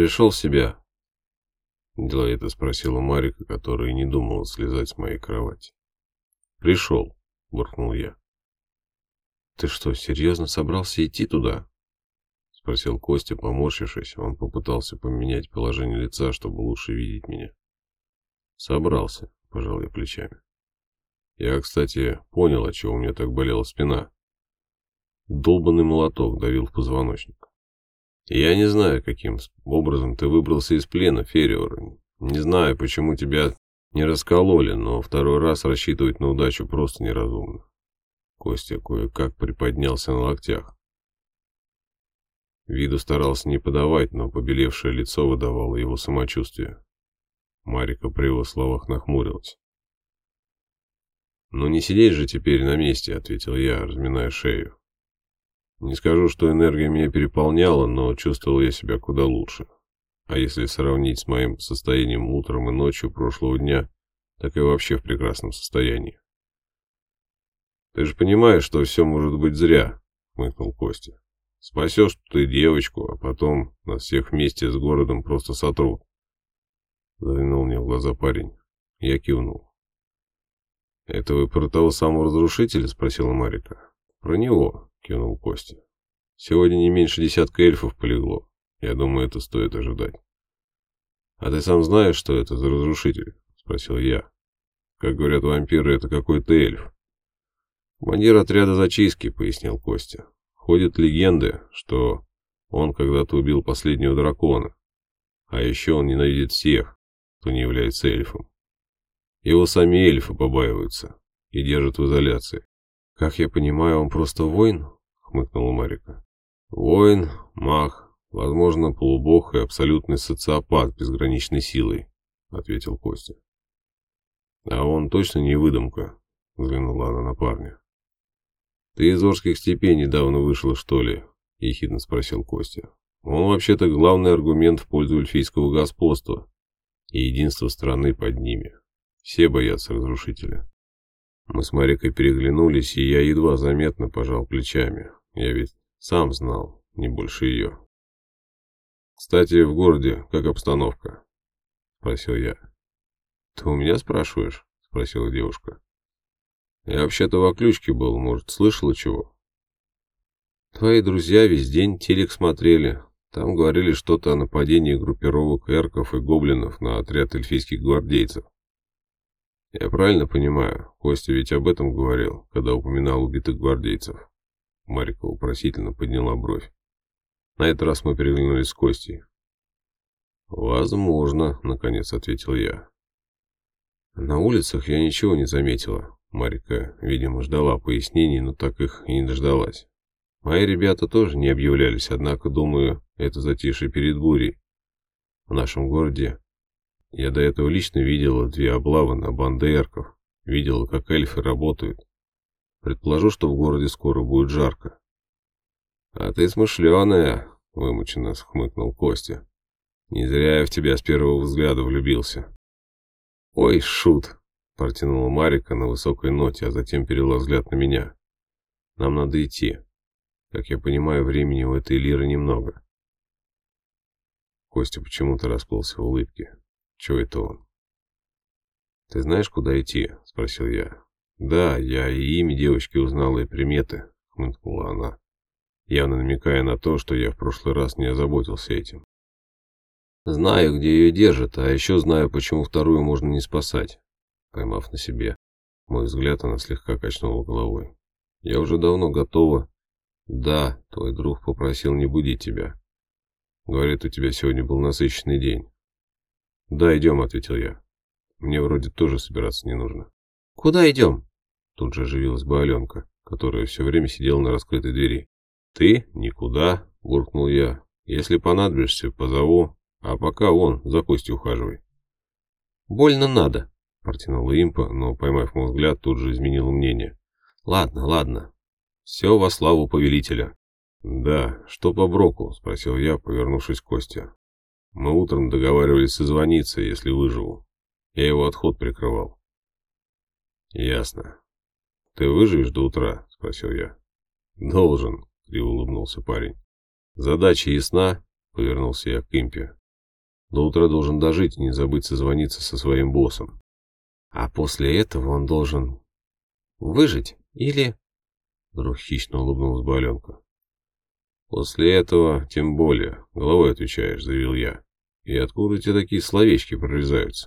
Пришел в себя?» Деловито спросила Марика, которая не думала слезать с моей кровати. «Пришел», — буркнул я. «Ты что, серьезно собрался идти туда?» — спросил Костя, поморщившись. Он попытался поменять положение лица, чтобы лучше видеть меня. «Собрался», — пожал я плечами. «Я, кстати, понял, от чего у меня так болела спина. Долбанный молоток давил в позвоночник. Я не знаю, каким образом ты выбрался из плена, Фериор. Не знаю, почему тебя не раскололи, но второй раз рассчитывать на удачу просто неразумно. Костя кое-как приподнялся на локтях. Виду старался не подавать, но побелевшее лицо выдавало его самочувствие. Марика при его словах нахмурилась. «Ну не сидеть же теперь на месте», — ответил я, разминая шею. Не скажу, что энергия меня переполняла, но чувствовал я себя куда лучше. А если сравнить с моим состоянием утром и ночью прошлого дня, так и вообще в прекрасном состоянии. «Ты же понимаешь, что все может быть зря», — хмыкнул Костя. «Спасешь ты девочку, а потом нас всех вместе с городом просто сотрут». Заглянул мне в глаза парень. Я кивнул. «Это вы про того самого разрушителя?» — спросила Марика. «Про него», — кивнул Костя. «Сегодня не меньше десятка эльфов полегло. Я думаю, это стоит ожидать». «А ты сам знаешь, что это за разрушитель?» — спросил я. «Как говорят вампиры, это какой-то эльф». «Командир отряда зачистки», — пояснил Костя. «Ходят легенды, что он когда-то убил последнего дракона. А еще он ненавидит всех, кто не является эльфом. Его сами эльфы побаиваются и держат в изоляции. «Как я понимаю, он просто воин?» — хмыкнула Марика. «Воин, маг, возможно, полубог и абсолютный социопат безграничной силой», — ответил Костя. «А он точно не выдумка?» — взглянула она на парня. «Ты из Орских степей недавно вышел, что ли?» — ехидно спросил Костя. «Он вообще-то главный аргумент в пользу эльфийского господства и единства страны под ними. Все боятся разрушителя». Мы с Марикой переглянулись, и я едва заметно пожал плечами. Я ведь сам знал, не больше ее. «Кстати, в городе как обстановка?» — спросил я. «Ты у меня спрашиваешь?» — спросила девушка. Я вообще-то в оключке был, может, слышала чего? Твои друзья весь день телек смотрели. Там говорили что-то о нападении группировок эрков и гоблинов на отряд эльфийских гвардейцев. Я правильно понимаю, Костя ведь об этом говорил, когда упоминал убитых гвардейцев. Марика вопросительно подняла бровь. На этот раз мы переглянулись с Костей. «Возможно», — наконец ответил я. На улицах я ничего не заметила. Марика, видимо, ждала пояснений, но так их и не дождалась. Мои ребята тоже не объявлялись, однако, думаю, это затишье перед бурей. В нашем городе я до этого лично видела две облавы на банды эрков, видела, как эльфы работают. Предположу, что в городе скоро будет жарко. — А ты смышленая, — вымученно хмыкнул Костя. — Не зря я в тебя с первого взгляда влюбился. — Ой, шут, Протянула Марика на высокой ноте, а затем перевела взгляд на меня. Нам надо идти. Как я понимаю, времени у этой лиры немного. Костя почему-то расплылся в улыбке. Чего это он? «Ты знаешь, куда идти?» — спросил я. «Да, я и имя девочки узнала, и приметы», — хмыкнула она, явно намекая на то, что я в прошлый раз не озаботился этим. «Знаю, где ее держат, а еще знаю, почему вторую можно не спасать поймав на себе. Мой взгляд, она слегка качнула головой. «Я уже давно готова». «Да, твой друг попросил не будить тебя. Говорит, у тебя сегодня был насыщенный день». «Да, идем», — ответил я. «Мне вроде тоже собираться не нужно». «Куда идем?» Тут же оживилась бы Аленка, которая все время сидела на раскрытой двери. «Ты? Никуда», — буркнул я. «Если понадобишься, позову, а пока вон, за Костей ухаживай». «Больно надо», Протянула импа, но, поймав мой взгляд, тут же изменила мнение. «Ладно, ладно. Все во славу повелителя». «Да, что по Броку?» — спросил я, повернувшись к Косте. «Мы утром договаривались созвониться, если выживу. Я его отход прикрывал». «Ясно. Ты выживешь до утра?» — спросил я. «Должен», — криво улыбнулся парень. «Задача ясна?» — повернулся я к импе. До утра должен дожить и не забыть созвониться со своим боссом. А после этого он должен выжить или... Вдруг хищно улыбнулась Баленка. После этого тем более. Головой отвечаешь, заявил я. И откуда тебе такие словечки прорезаются?